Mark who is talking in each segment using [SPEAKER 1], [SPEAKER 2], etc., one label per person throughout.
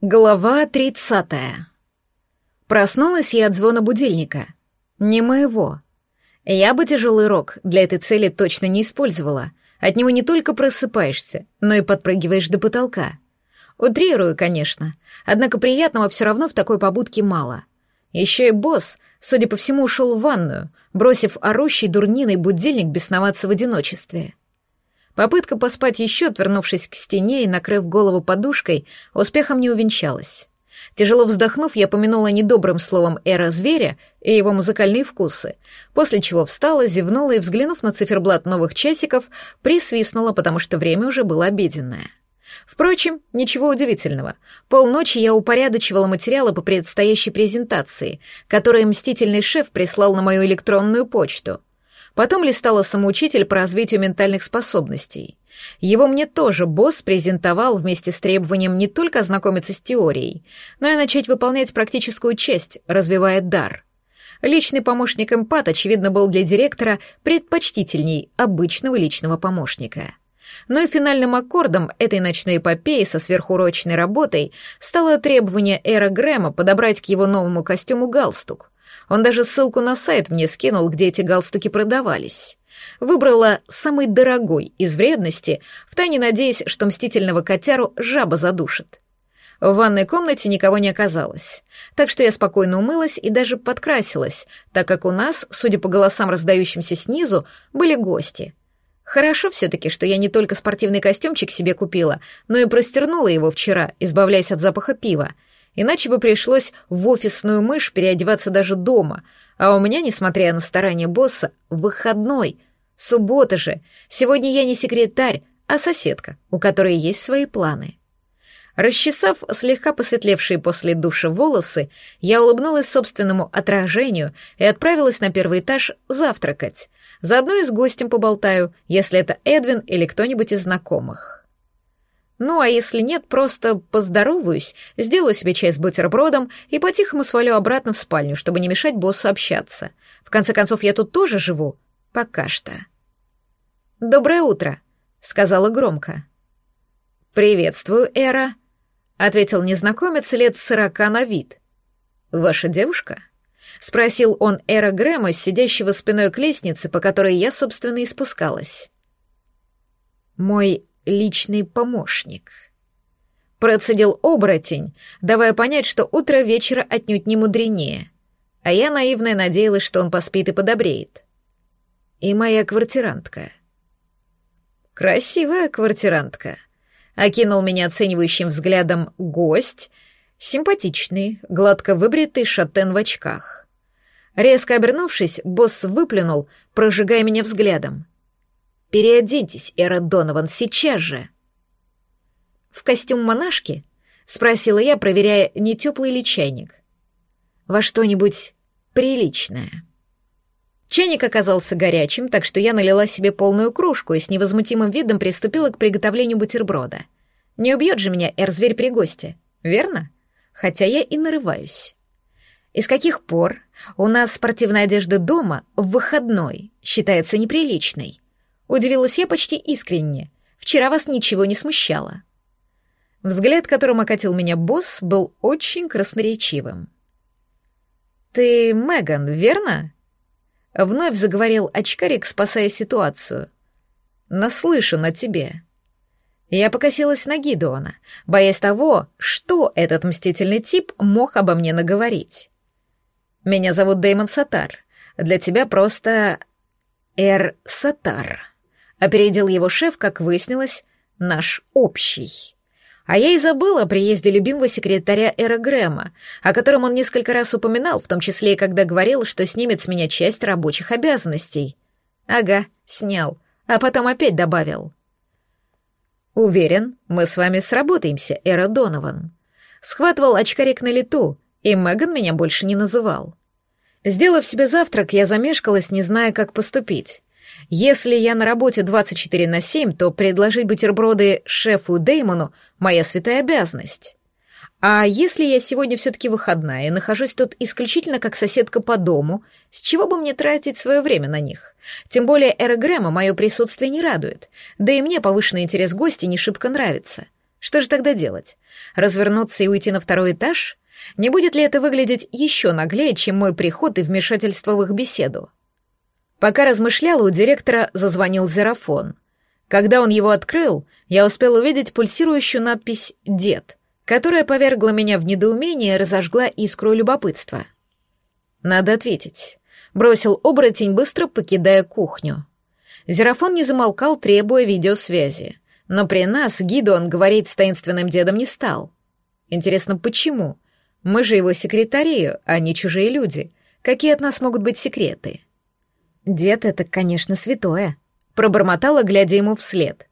[SPEAKER 1] Глава тридцатая. Проснулась я от звона будильника. Не моего. Я бы тяжелый рок для этой цели точно не использовала. От него не только просыпаешься, но и подпрыгиваешь до потолка. Утрирую, конечно, однако приятного все равно в такой побудке мало. Еще и босс, судя по всему, ушел в ванную, бросив орущий дурниной будильник бесноваться в одиночестве. Попытка поспать еще, отвернувшись к стене и накрыв голову подушкой, успехом не увенчалась. Тяжело вздохнув, я помянула недобрым словом эра зверя и его музыкальные вкусы, после чего встала, зевнула и, взглянув на циферблат новых часиков, присвистнула, потому что время уже было обеденное. Впрочем, ничего удивительного. Полночи я упорядочивала материалы по предстоящей презентации, которые мстительный шеф прислал на мою электронную почту — Потом листала самоучитель по развитию ментальных способностей. Его мне тоже босс презентовал вместе с требованием не только ознакомиться с теорией, но и начать выполнять практическую часть, развивая дар. Личный помощник эмпат, очевидно, был для директора предпочтительней обычного личного помощника. Но и финальным аккордом этой ночной эпопеи со сверхурочной работой стало требование Эра Грэма подобрать к его новому костюму галстук — он даже ссылку на сайт мне скинул, где эти галстуки продавались. Выбрала самый дорогой из вредности, втайне надеясь, что мстительного котяру жаба задушит. В ванной комнате никого не оказалось, так что я спокойно умылась и даже подкрасилась, так как у нас, судя по голосам, раздающимся снизу, были гости. Хорошо все-таки, что я не только спортивный костюмчик себе купила, но и простернула его вчера, избавляясь от запаха пива — Иначе бы пришлось в офисную мышь переодеваться даже дома, а у меня, несмотря на старания босса, выходной. Суббота же. Сегодня я не секретарь, а соседка, у которой есть свои планы. Расчесав слегка посветлевшие после душа волосы, я улыбнулась собственному отражению и отправилась на первый этаж завтракать. Заодно и с гостем поболтаю, если это Эдвин или кто-нибудь из знакомых. Ну, а если нет, просто поздороваюсь, сделаю себе чай с бутербродом и по-тихому свалю обратно в спальню, чтобы не мешать боссу общаться. В конце концов, я тут тоже живу. Пока что. «Доброе утро», — сказала громко. «Приветствую, Эра», — ответил незнакомец лет сорока на вид. «Ваша девушка?» — спросил он Эра Грэма, сидящего спиной к лестнице, по которой я, собственно, и спускалась. «Мой личный помощник. Процедил оборотень, давая понять, что утро вечера отнюдь не мудренее. А я наивно надеялась, что он поспит и подобреет. И моя квартирантка. Красивая квартирантка. Окинул меня оценивающим взглядом гость, симпатичный, гладко выбритый шатен в очках. Резко обернувшись, босс выплюнул, прожигая меня взглядом. Переоденьтесь, Эра Донован, сейчас же!» «В костюм монашки?» — спросила я, проверяя, не теплый ли чайник. «Во что-нибудь приличное». Чайник оказался горячим, так что я налила себе полную кружку и с невозмутимым видом приступила к приготовлению бутерброда. Не убьет же меня эр-зверь при госте, верно? Хотя я и нарываюсь. И с каких пор у нас спортивная одежда дома в выходной считается неприличной? Удивилась я почти искренне. Вчера вас ничего не смущало. Взгляд, которым окатил меня босс, был очень красноречивым. «Ты Меган, верно?» Вновь заговорил очкарик, спасая ситуацию. «Наслышан о тебе». Я покосилась на Гидеона, боясь того, что этот мстительный тип мог обо мне наговорить. «Меня зовут Дэймон Сатар. Для тебя просто... Эр Сатар». Опередил его шеф, как выяснилось, наш общий. А я и забыла о приезде любимого секретаря Эра Грэма, о котором он несколько раз упоминал, в том числе и когда говорил, что снимет с меня часть рабочих обязанностей. Ага, снял, а потом опять добавил. «Уверен, мы с вами сработаемся, Эра Донован». Схватывал очкарик на лету, и Меган меня больше не называл. Сделав себе завтрак, я замешкалась, не зная, как поступить. Если я на работе 24 на 7, то предложить бутерброды шефу Деймону — моя святая обязанность. А если я сегодня все-таки выходная и нахожусь тут исключительно как соседка по дому, с чего бы мне тратить свое время на них? Тем более Эра Грэма мое присутствие не радует, да и мне повышенный интерес гостей не шибко нравится. Что же тогда делать? Развернуться и уйти на второй этаж? Не будет ли это выглядеть еще наглее, чем мой приход и вмешательство в их беседу? Пока размышляла, у директора зазвонил зерафон. Когда он его открыл, я успел увидеть пульсирующую надпись «Дед», которая повергла меня в недоумение и разожгла искру любопытства. Надо ответить. Бросил оборотень, быстро покидая кухню. Зерафон не замолкал, требуя видеосвязи. Но при нас Гидон говорить с таинственным дедом не стал. Интересно, почему? Мы же его секретари, а не чужие люди. Какие от нас могут быть секреты? Дед — это, конечно, святое. Пробормотала, глядя ему вслед.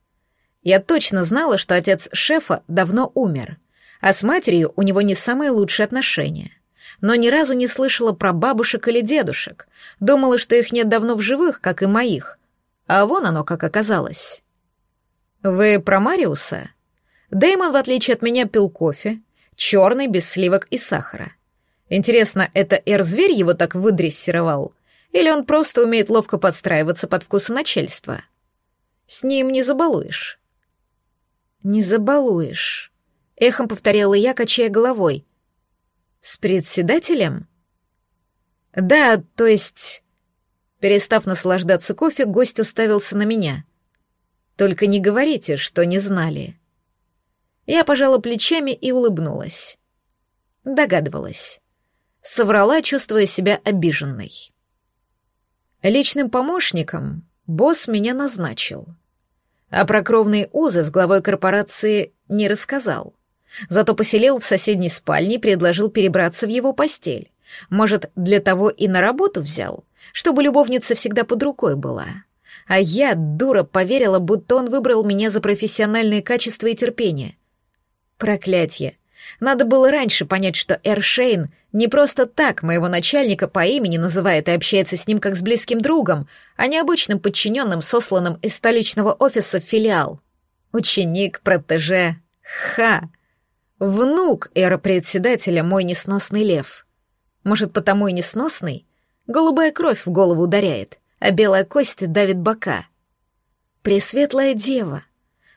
[SPEAKER 1] Я точно знала, что отец шефа давно умер, а с матерью у него не самые лучшие отношения. Но ни разу не слышала про бабушек или дедушек. Думала, что их нет давно в живых, как и моих. А вон оно как оказалось. «Вы про Мариуса?» Дэймон, в отличие от меня, пил кофе, черный, без сливок и сахара. Интересно, это эр-зверь его так выдрессировал? Или он просто умеет ловко подстраиваться под вкусы начальства? С ним не забалуешь. «Не забалуешь», — эхом повторяла я, качая головой. «С председателем?» «Да, то есть...» Перестав наслаждаться кофе, гость уставился на меня — только не говорите, что не знали. Я пожала плечами и улыбнулась. Догадывалась. Соврала, чувствуя себя обиженной. Личным помощником босс меня назначил. А про кровные узы с главой корпорации не рассказал. Зато поселил в соседней спальне и предложил перебраться в его постель. Может, для того и на работу взял, чтобы любовница всегда под рукой была. А я, дура, поверила, будто он выбрал меня за профессиональные качества и терпение. Проклятье. Надо было раньше понять, что Эршейн не просто так моего начальника по имени называет и общается с ним как с близким другом, а не обычным подчиненным, сосланным из столичного офиса в филиал. Ученик, протеже. Ха! Внук эра-председателя мой несносный лев. Может, потому и несносный? Голубая кровь в голову ударяет а белая кость давит бока. Пресветлая дева.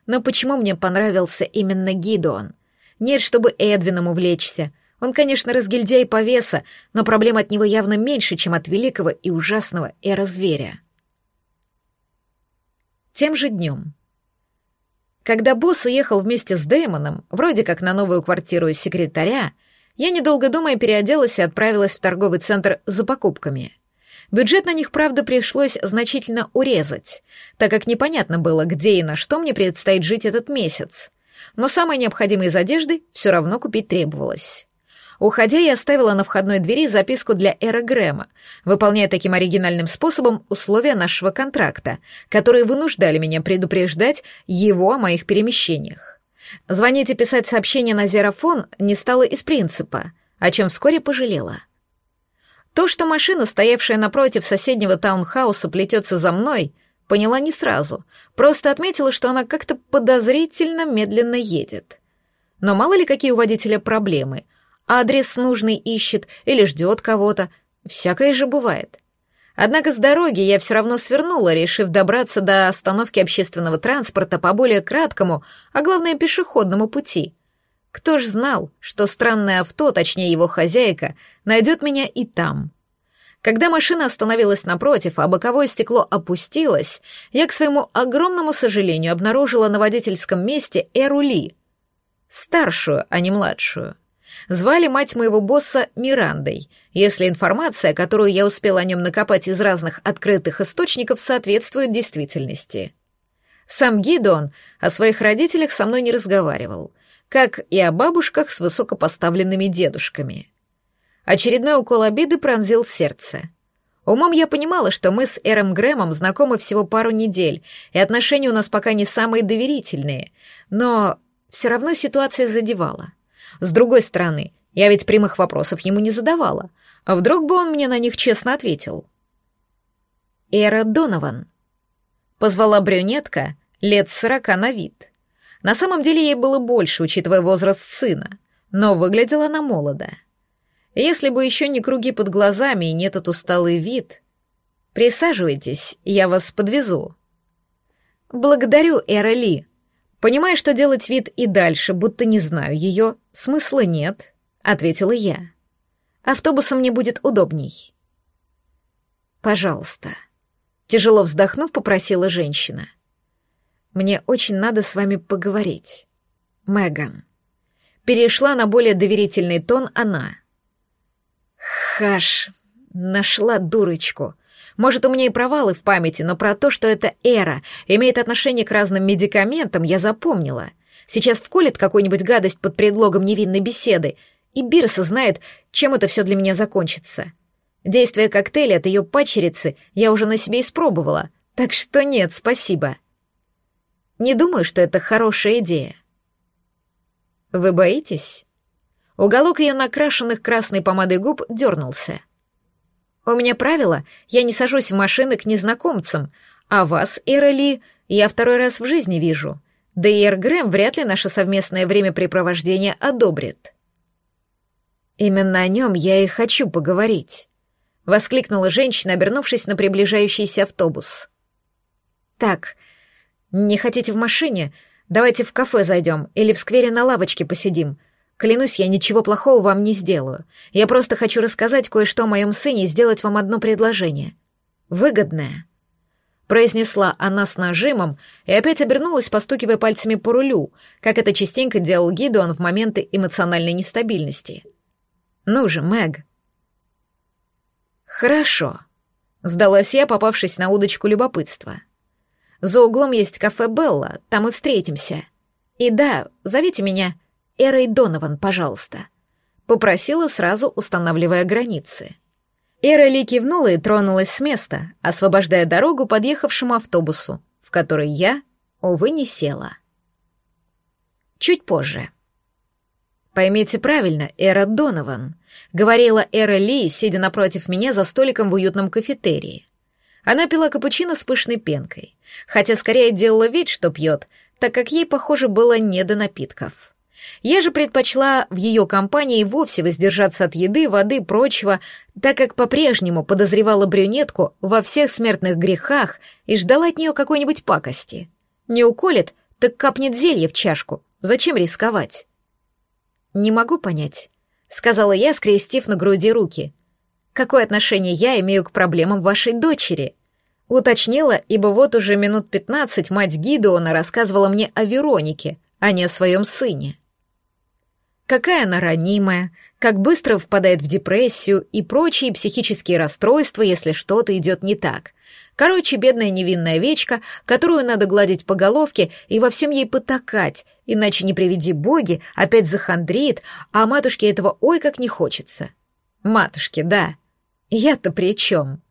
[SPEAKER 1] Но почему мне понравился именно Гидеон? Нет, чтобы Эдвином увлечься. Он, конечно, разгильдяй повеса, но проблем от него явно меньше, чем от великого и ужасного эра-зверя. Тем же днем. Когда босс уехал вместе с Дэймоном, вроде как на новую квартиру секретаря, я, недолго думая, переоделась и отправилась в торговый центр за покупками. Бюджет на них, правда, пришлось значительно урезать, так как непонятно было, где и на что мне предстоит жить этот месяц. Но самое необходимое из одежды все равно купить требовалось. Уходя, я оставила на входной двери записку для Эра Грэма, выполняя таким оригинальным способом условия нашего контракта, которые вынуждали меня предупреждать его о моих перемещениях. Звонить и писать сообщения на зерафон не стало из принципа, о чем вскоре пожалела. То, что машина, стоявшая напротив соседнего таунхауса, плетется за мной, поняла не сразу, просто отметила, что она как-то подозрительно медленно едет. Но мало ли какие у водителя проблемы. Адрес нужный ищет или ждет кого-то. Всякое же бывает. Однако с дороги я все равно свернула, решив добраться до остановки общественного транспорта по более краткому, а главное пешеходному пути. Кто ж знал, что странное авто, точнее его хозяйка, найдет меня и там. Когда машина остановилась напротив, а боковое стекло опустилось, я, к своему огромному сожалению, обнаружила на водительском месте Эру Ли. Старшую, а не младшую. Звали мать моего босса Мирандой, если информация, которую я успела о нем накопать из разных открытых источников, соответствует действительности. Сам Гидон о своих родителях со мной не разговаривал, как и о бабушках с высокопоставленными дедушками. Очередной укол обиды пронзил сердце. Умом я понимала, что мы с Эром Грэмом знакомы всего пару недель, и отношения у нас пока не самые доверительные, но все равно ситуация задевала. С другой стороны, я ведь прямых вопросов ему не задавала, а вдруг бы он мне на них честно ответил. «Эра Донован», — позвала брюнетка лет сорока на вид. На самом деле ей было больше, учитывая возраст сына, но выглядела она молодо. Если бы еще не круги под глазами и не этот усталый вид... Присаживайтесь, я вас подвезу. Благодарю, Эра Ли. Понимая, что делать вид и дальше, будто не знаю ее, смысла нет, ответила я. Автобусом мне будет удобней. Пожалуйста. Тяжело вздохнув, попросила женщина. Мне очень надо с вами поговорить. Меган. Перешла на более доверительный тон она. Хаш, нашла дурочку. Может, у меня и провалы в памяти, но про то, что эта эра имеет отношение к разным медикаментам, я запомнила. Сейчас вколет какую-нибудь гадость под предлогом невинной беседы, и Бирса знает, чем это все для меня закончится. Действие коктейля от ее падчерицы я уже на себе испробовала, так что нет, спасибо. Не думаю, что это хорошая идея. Вы боитесь? Уголок ее накрашенных красной помадой губ дернулся. У меня правило, я не сажусь в машины к незнакомцам, а вас, Эроли, я второй раз в жизни вижу. Да и Эр Грэм вряд ли наше совместное времяпрепровождение одобрит. Именно о нем я и хочу поговорить, воскликнула женщина, обернувшись на приближающийся автобус. Так, не хотите в машине? Давайте в кафе зайдем или в сквере на лавочке посидим. Клянусь, я ничего плохого вам не сделаю. Я просто хочу рассказать кое-что о моем сыне и сделать вам одно предложение. Выгодное. Произнесла она с нажимом и опять обернулась, постукивая пальцами по рулю, как это частенько делал Гидеон в моменты эмоциональной нестабильности. «Ну же, Мэг». «Хорошо», — сдалась я, попавшись на удочку любопытства. «За углом есть кафе «Белла», там и встретимся. И да, зовите меня Эрой Донован, пожалуйста», — попросила сразу, устанавливая границы. Эра Ли кивнула и тронулась с места, освобождая дорогу подъехавшему автобусу, в который я, увы, не села. Чуть позже. «Поймите правильно, Эра Донован», — говорила Эра Ли, сидя напротив меня за столиком в уютном кафетерии. Она пила капучино с пышной пенкой, хотя скорее делала вид, что пьет, так как ей, похоже, было не до напитков. Я же предпочла в ее компании вовсе воздержаться от еды, воды, прочего, так как по-прежнему подозревала брюнетку во всех смертных грехах и ждала от нее какой-нибудь пакости. Не уколет, так капнет зелье в чашку. Зачем рисковать? «Не могу понять», — сказала я, скрестив на груди руки. «Какое отношение я имею к проблемам вашей дочери?» Уточнила, ибо вот уже минут пятнадцать мать Гидеона рассказывала мне о Веронике, а не о своем сыне какая она ранимая, как быстро впадает в депрессию и прочие психические расстройства, если что-то идет не так. Короче, бедная невинная овечка, которую надо гладить по головке и во всем ей потакать, иначе не приведи боги, опять захандрит, а матушке этого ой как не хочется. Матушке, да. Я-то при чем?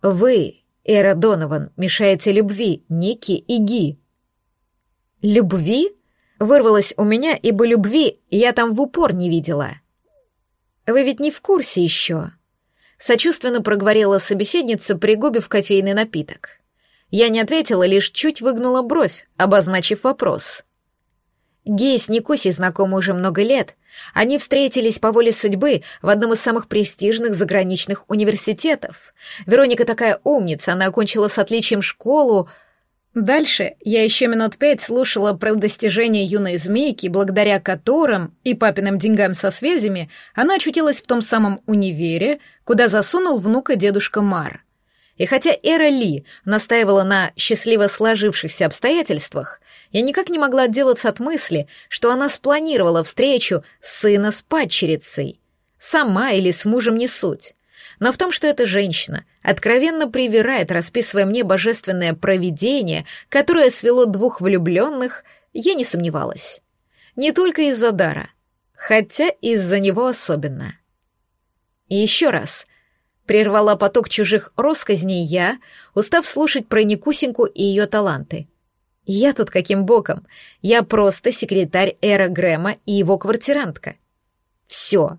[SPEAKER 1] Вы, Эра Донован, мешаете любви Ники и Ги. Любви? Вырвалось у меня, ибо любви я там в упор не видела. Вы ведь не в курсе еще. Сочувственно проговорила собеседница, пригубив кофейный напиток. Я не ответила, лишь чуть выгнула бровь, обозначив вопрос. Гей с Никусей знакомы уже много лет. Они встретились по воле судьбы в одном из самых престижных заграничных университетов. Вероника такая умница, она окончила с отличием школу, Дальше я еще минут пять слушала про достижения юной змейки, благодаря которым и папиным деньгам со связями она очутилась в том самом универе, куда засунул внука дедушка Мар. И хотя Эра Ли настаивала на счастливо сложившихся обстоятельствах, я никак не могла отделаться от мысли, что она спланировала встречу сына с падчерицей. Сама или с мужем не суть но в том, что эта женщина откровенно привирает, расписывая мне божественное провидение, которое свело двух влюбленных, я не сомневалась. Не только из-за дара, хотя из-за него особенно. И еще раз прервала поток чужих росказней я, устав слушать про Никусеньку и ее таланты. Я тут каким боком? Я просто секретарь Эра Грэма и его квартирантка. Все,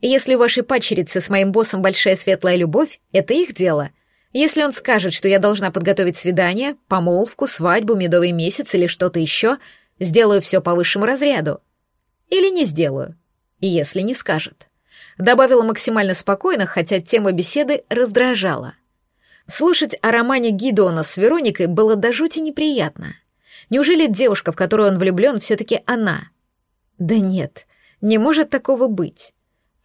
[SPEAKER 1] если у вашей падчерицы с моим боссом большая светлая любовь, это их дело. Если он скажет, что я должна подготовить свидание, помолвку, свадьбу, медовый месяц или что-то еще, сделаю все по высшему разряду. Или не сделаю, если не скажет. Добавила максимально спокойно, хотя тема беседы раздражала. Слушать о романе Гидеона с Вероникой было до жути неприятно. Неужели девушка, в которую он влюблен, все-таки она? Да нет, не может такого быть.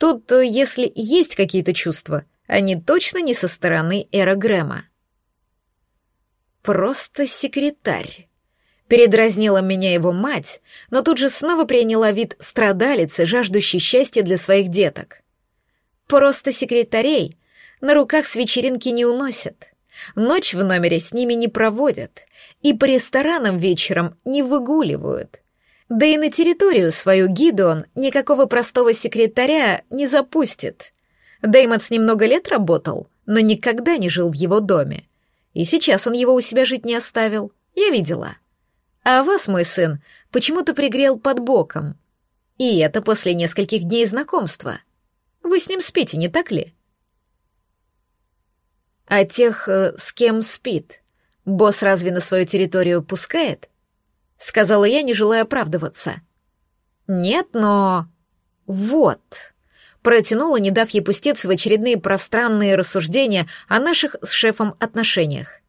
[SPEAKER 1] Тут, э, если есть какие-то чувства, они точно не со стороны Эра Грэма. Просто секретарь. Передразнила меня его мать, но тут же снова приняла вид страдалицы, жаждущей счастья для своих деток. Просто секретарей на руках с вечеринки не уносят. Ночь в номере с ними не проводят и по ресторанам вечером не выгуливают. Да и на территорию свою Гидеон никакого простого секретаря не запустит. Дэймонс немного лет работал, но никогда не жил в его доме. И сейчас он его у себя жить не оставил, я видела. А вас, мой сын, почему-то пригрел под боком. И это после нескольких дней знакомства. Вы с ним спите, не так ли? А тех, э, с кем спит, босс разве на свою территорию пускает? Сказала я, не желая оправдываться. Нет, но... Вот. Протянула, не дав ей пуститься в очередные пространные рассуждения о наших с шефом отношениях.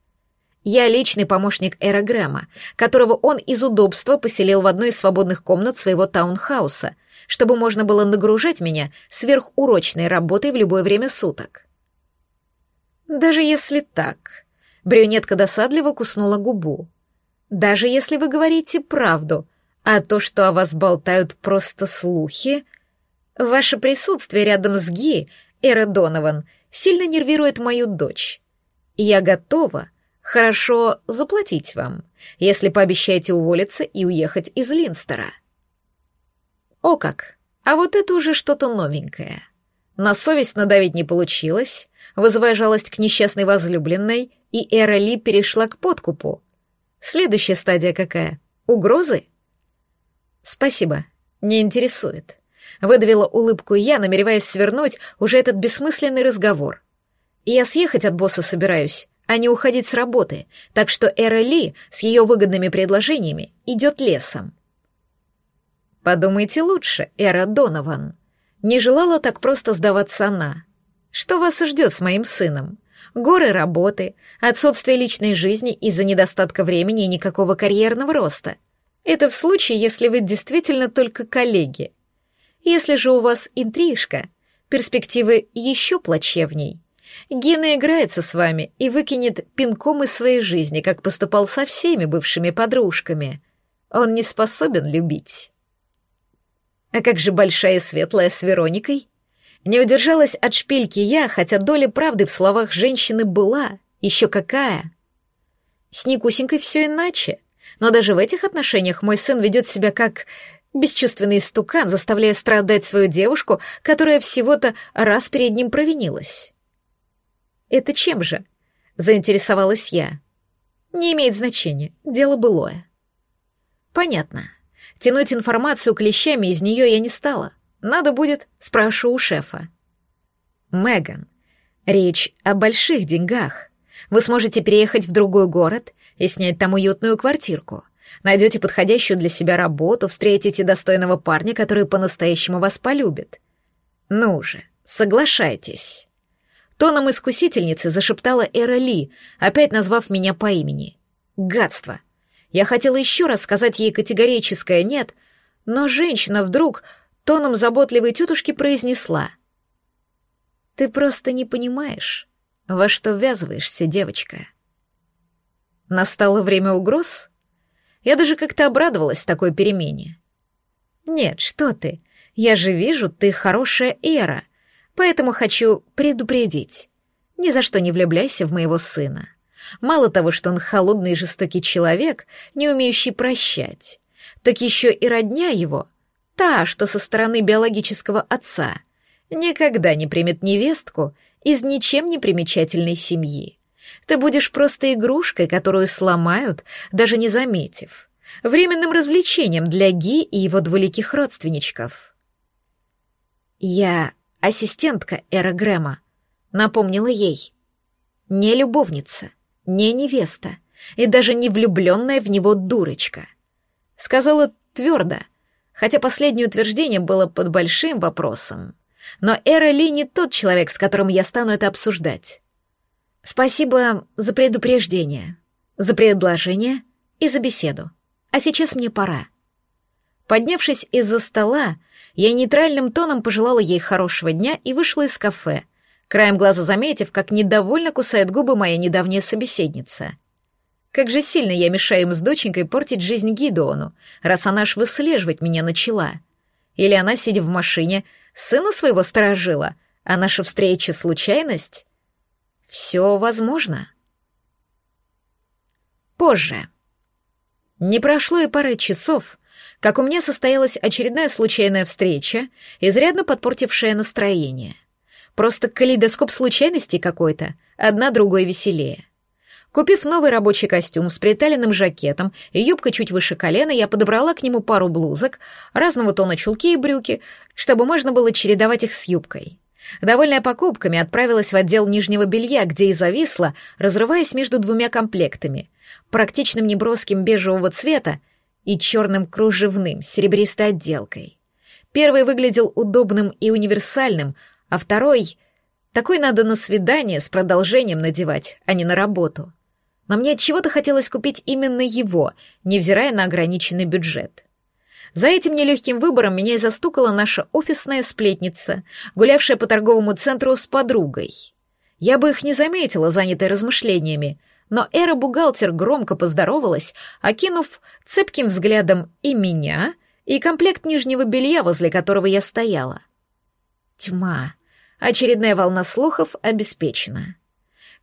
[SPEAKER 1] Я личный помощник Эра Грэма, которого он из удобства поселил в одной из свободных комнат своего таунхауса, чтобы можно было нагружать меня сверхурочной работой в любое время суток. Даже если так, брюнетка досадливо куснула губу. Даже если вы говорите правду, а то, что о вас болтают просто слухи, ваше присутствие рядом с Ги, Эра Донован, сильно нервирует мою дочь. Я готова хорошо заплатить вам, если пообещаете уволиться и уехать из Линстера. О как! А вот это уже что-то новенькое. На совесть надавить не получилось, вызывая жалость к несчастной возлюбленной, и Эра Ли перешла к подкупу. Следующая стадия какая? Угрозы? Спасибо, не интересует. Выдавила улыбку я, намереваясь свернуть уже этот бессмысленный разговор. Я съехать от босса собираюсь, а не уходить с работы, так что Эра Ли с ее выгодными предложениями идет лесом. Подумайте лучше, Эра Донован. Не желала так просто сдаваться она. Что вас ждет с моим сыном? Горы работы, отсутствие личной жизни из-за недостатка времени и никакого карьерного роста. Это в случае, если вы действительно только коллеги. Если же у вас интрижка, перспективы еще плачевней. Гена играется с вами и выкинет пинком из своей жизни, как поступал со всеми бывшими подружками. Он не способен любить. А как же большая светлая с Вероникой? Не удержалась от шпильки я, хотя доля правды в словах женщины была, еще какая. С Никусенькой все иначе, но даже в этих отношениях мой сын ведет себя как бесчувственный стукан, заставляя страдать свою девушку, которая всего-то раз перед ним провинилась. «Это чем же?» — заинтересовалась я. «Не имеет значения, дело былое». «Понятно. Тянуть информацию клещами из нее я не стала. Надо будет, спрошу у шефа. Меган, речь о больших деньгах. Вы сможете переехать в другой город и снять там уютную квартирку. Найдете подходящую для себя работу, встретите достойного парня, который по-настоящему вас полюбит. Ну же, соглашайтесь. Тоном искусительницы зашептала Эра Ли, опять назвав меня по имени. Гадство. Я хотела еще раз сказать ей категорическое «нет», но женщина вдруг тоном заботливой тетушки произнесла. «Ты просто не понимаешь, во что ввязываешься, девочка». Настало время угроз? Я даже как-то обрадовалась такой перемене. «Нет, что ты, я же вижу, ты хорошая Эра, поэтому хочу предупредить. Ни за что не влюбляйся в моего сына. Мало того, что он холодный и жестокий человек, не умеющий прощать, так еще и родня его та, что со стороны биологического отца, никогда не примет невестку из ничем не примечательной семьи. Ты будешь просто игрушкой, которую сломают, даже не заметив, временным развлечением для Ги и его двуликих родственничков. «Я ассистентка Эра Грэма», — напомнила ей. «Не любовница, не невеста и даже не влюбленная в него дурочка», — сказала твердо, — хотя последнее утверждение было под большим вопросом. Но Эра Ли не тот человек, с которым я стану это обсуждать. Спасибо за предупреждение, за предложение и за беседу. А сейчас мне пора. Поднявшись из-за стола, я нейтральным тоном пожелала ей хорошего дня и вышла из кафе, краем глаза заметив, как недовольно кусает губы моя недавняя собеседница. Как же сильно я мешаю им с доченькой портить жизнь Гидеону, раз она аж выслеживать меня начала. Или она, сидя в машине, сына своего сторожила, а наша встреча — случайность? Все возможно. Позже. Не прошло и пары часов, как у меня состоялась очередная случайная встреча, изрядно подпортившая настроение. Просто калейдоскоп случайностей какой-то, одна другой веселее. Купив новый рабочий костюм с приталенным жакетом и юбкой чуть выше колена, я подобрала к нему пару блузок, разного тона чулки и брюки, чтобы можно было чередовать их с юбкой. Довольная покупками, отправилась в отдел нижнего белья, где и зависла, разрываясь между двумя комплектами, практичным неброским бежевого цвета и черным кружевным с серебристой отделкой. Первый выглядел удобным и универсальным, а второй... Такой надо на свидание с продолжением надевать, а не на работу но мне от чего-то хотелось купить именно его, невзирая на ограниченный бюджет. За этим нелегким выбором меня и застукала наша офисная сплетница, гулявшая по торговому центру с подругой. Я бы их не заметила, занятой размышлениями, но эра-бухгалтер громко поздоровалась, окинув цепким взглядом и меня, и комплект нижнего белья, возле которого я стояла. Тьма. Очередная волна слухов обеспечена.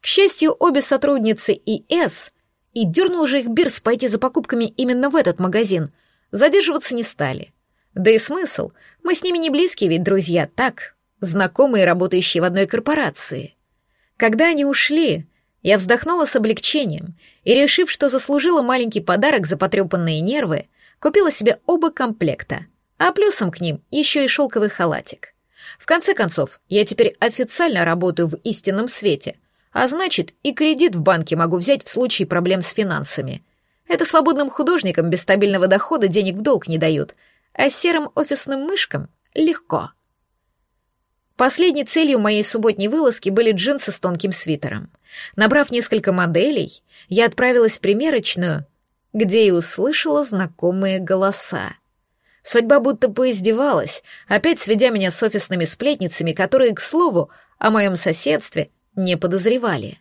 [SPEAKER 1] К счастью, обе сотрудницы ИС, и дернул же их Бирс пойти за покупками именно в этот магазин, задерживаться не стали. Да и смысл, мы с ними не близкие ведь друзья, так, знакомые, работающие в одной корпорации. Когда они ушли, я вздохнула с облегчением и, решив, что заслужила маленький подарок за потрепанные нервы, купила себе оба комплекта, а плюсом к ним еще и шелковый халатик. В конце концов, я теперь официально работаю в истинном свете — а значит, и кредит в банке могу взять в случае проблем с финансами. Это свободным художникам без стабильного дохода денег в долг не дают, а серым офисным мышкам легко. Последней целью моей субботней вылазки были джинсы с тонким свитером. Набрав несколько моделей, я отправилась в примерочную, где и услышала знакомые голоса. Судьба будто поиздевалась, опять сведя меня с офисными сплетницами, которые, к слову, о моем соседстве не подозревали.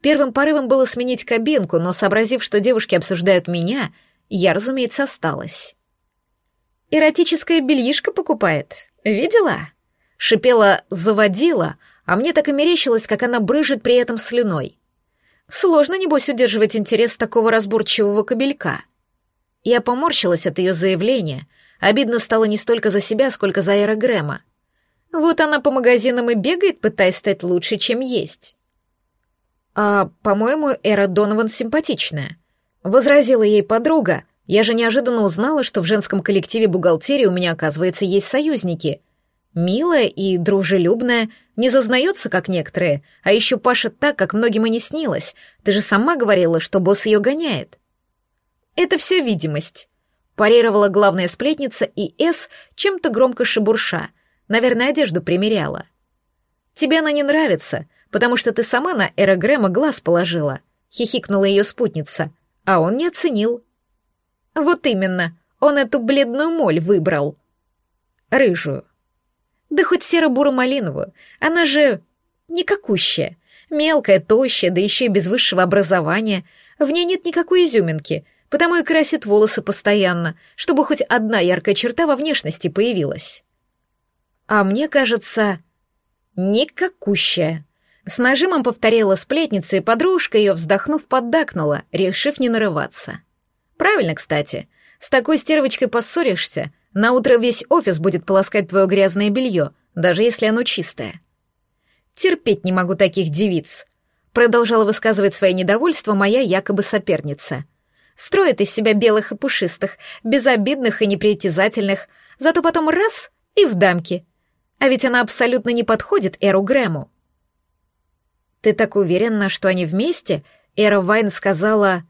[SPEAKER 1] Первым порывом было сменить кабинку, но, сообразив, что девушки обсуждают меня, я, разумеется, осталась. «Эротическое бельишко покупает. Видела?» Шипела «заводила», а мне так и мерещилось, как она брыжет при этом слюной. Сложно, небось, удерживать интерес такого разборчивого кобелька. Я поморщилась от ее заявления. Обидно стало не столько за себя, сколько за Эра Грэма. Вот она по магазинам и бегает, пытаясь стать лучше, чем есть. А, по-моему, Эра Донован симпатичная. Возразила ей подруга. Я же неожиданно узнала, что в женском коллективе бухгалтерии у меня, оказывается, есть союзники. Милая и дружелюбная, не зазнается, как некоторые, а еще пашет так, как многим и не снилось. Ты же сама говорила, что босс ее гоняет. Это все видимость. Парировала главная сплетница и С чем-то громко шебурша — Наверное, одежду примеряла. Тебе она не нравится, потому что ты сама на Эра Грэма глаз положила, хихикнула ее спутница, а он не оценил. Вот именно, он эту бледную моль выбрал. Рыжую. Да хоть серо-буро-малиновую, она же никакущая, мелкая, тощая, да еще и без высшего образования. В ней нет никакой изюминки, потому и красит волосы постоянно, чтобы хоть одна яркая черта во внешности появилась. А мне кажется, никакущая. С нажимом повторила сплетница, и подружка ее, вздохнув, поддакнула, решив не нарываться. Правильно, кстати. С такой стервочкой поссоришься, на утро весь офис будет полоскать твое грязное белье, даже если оно чистое. Терпеть не могу таких девиц. Продолжала высказывать свое недовольство моя якобы соперница. Строит из себя белых и пушистых, безобидных и непритязательных, зато потом раз — и в дамки — а ведь она абсолютно не подходит Эру Грэму. «Ты так уверена, что они вместе?» Эра Вайн сказала...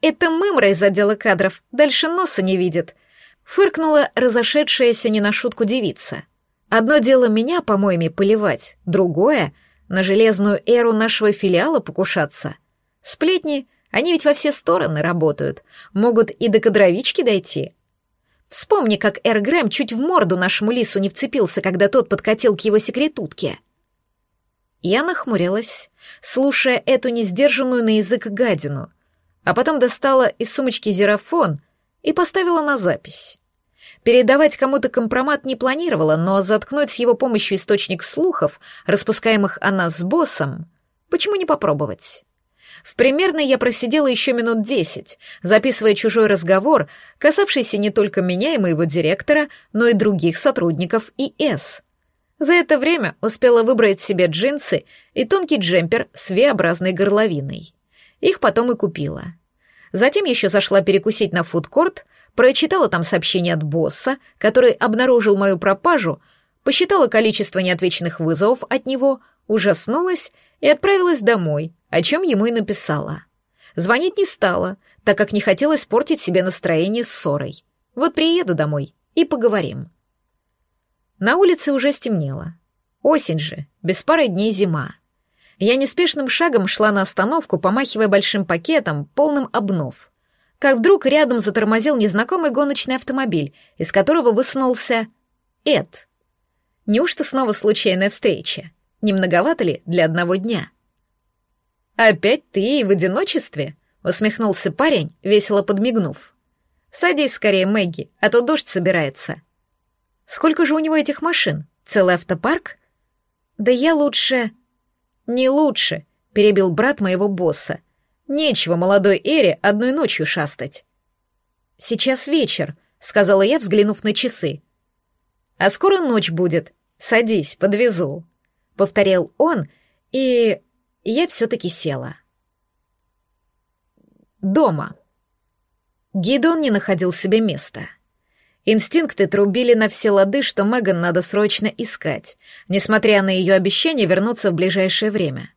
[SPEAKER 1] «Это мымра из отдела кадров, дальше носа не видит», — фыркнула разошедшаяся не на шутку девица. «Одно дело меня, по-моему, поливать, другое — на железную эру нашего филиала покушаться. Сплетни Они ведь во все стороны работают, могут и до кадровички дойти. Вспомни, как Эр Грэм чуть в морду нашему лису не вцепился, когда тот подкатил к его секретутке. Я нахмурилась, слушая эту несдержанную на язык гадину, а потом достала из сумочки зерафон и поставила на запись. Передавать кому-то компромат не планировала, но заткнуть с его помощью источник слухов, распускаемых о нас с боссом, почему не попробовать? В примерной я просидела еще минут десять, записывая чужой разговор, касавшийся не только меня и моего директора, но и других сотрудников ИС. За это время успела выбрать себе джинсы и тонкий джемпер с V-образной горловиной. Их потом и купила. Затем еще зашла перекусить на фудкорт, прочитала там сообщение от босса, который обнаружил мою пропажу, посчитала количество неотвеченных вызовов от него, ужаснулась и отправилась домой, о чем ему и написала. Звонить не стала, так как не хотела испортить себе настроение ссорой. Вот приеду домой и поговорим. На улице уже стемнело. Осень же, без пары дней зима. Я неспешным шагом шла на остановку, помахивая большим пакетом, полным обнов. Как вдруг рядом затормозил незнакомый гоночный автомобиль, из которого высунулся Эд. Неужто снова случайная встреча? Не многовато ли для одного дня? «Опять ты в одиночестве?» — усмехнулся парень, весело подмигнув. «Садись скорее, Мэгги, а то дождь собирается». «Сколько же у него этих машин? Целый автопарк?» «Да я лучше...» «Не лучше», — перебил брат моего босса. «Нечего молодой Эре одной ночью шастать». «Сейчас вечер», — сказала я, взглянув на часы. «А скоро ночь будет. Садись, подвезу», — повторял он, и и я все-таки села. Дома. Гидон не находил себе места. Инстинкты трубили на все лады, что Меган надо срочно искать, несмотря на ее обещание вернуться в ближайшее время.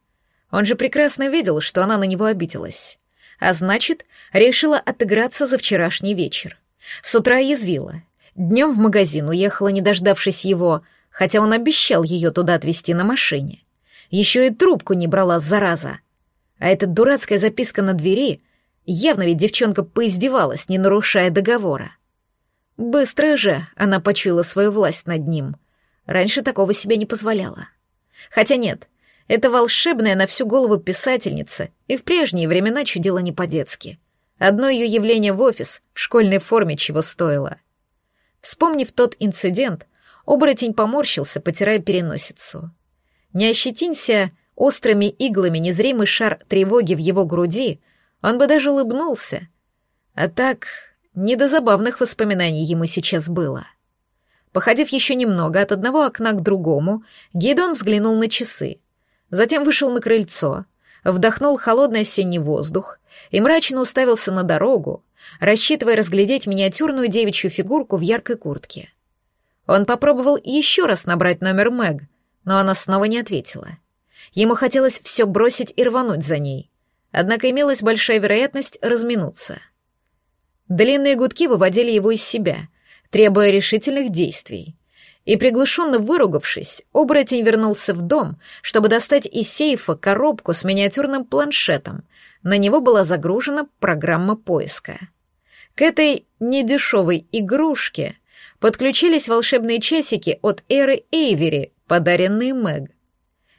[SPEAKER 1] Он же прекрасно видел, что она на него обиделась. А значит, решила отыграться за вчерашний вечер. С утра язвила. Днем в магазин уехала, не дождавшись его, хотя он обещал ее туда отвезти на машине. Еще и трубку не брала, зараза. А эта дурацкая записка на двери, явно ведь девчонка поиздевалась, не нарушая договора. Быстро же она почуяла свою власть над ним. Раньше такого себе не позволяла. Хотя нет, эта волшебная на всю голову писательница и в прежние времена чудила не по-детски. Одно ее явление в офис в школьной форме чего стоило. Вспомнив тот инцидент, оборотень поморщился, потирая переносицу. Не ощетинься острыми иглами незримый шар тревоги в его груди, он бы даже улыбнулся. А так, не до забавных воспоминаний ему сейчас было. Походив еще немного от одного окна к другому, Гидон взглянул на часы. Затем вышел на крыльцо, вдохнул холодный осенний воздух и мрачно уставился на дорогу, рассчитывая разглядеть миниатюрную девичью фигурку в яркой куртке. Он попробовал еще раз набрать номер Мэг, но она снова не ответила. Ему хотелось все бросить и рвануть за ней, однако имелась большая вероятность разминуться. Длинные гудки выводили его из себя, требуя решительных действий. И приглушенно выругавшись, оборотень вернулся в дом, чтобы достать из сейфа коробку с миниатюрным планшетом. На него была загружена программа поиска. К этой недешевой игрушке подключились волшебные часики от Эры Эйвери, подаренные Мэг.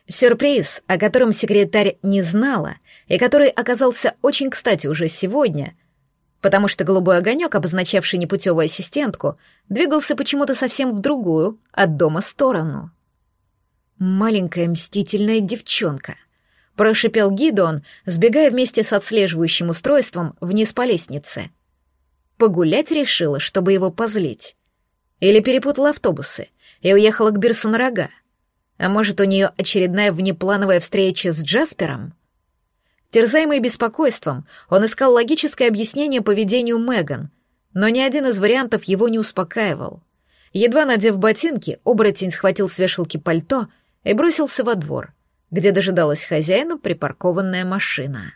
[SPEAKER 1] Сюрприз, о котором секретарь не знала, и который оказался очень кстати уже сегодня, потому что голубой огонек, обозначавший непутевую ассистентку, двигался почему-то совсем в другую, от дома сторону. «Маленькая мстительная девчонка», — прошипел Гидон, сбегая вместе с отслеживающим устройством вниз по лестнице. Погулять решила, чтобы его позлить. Или перепутала автобусы и уехала к Бирсу на рога. А может, у нее очередная внеплановая встреча с Джаспером? Терзаемый беспокойством, он искал логическое объяснение поведению Меган, но ни один из вариантов его не успокаивал. Едва надев ботинки, оборотень схватил с вешалки пальто и бросился во двор, где дожидалась хозяина припаркованная машина.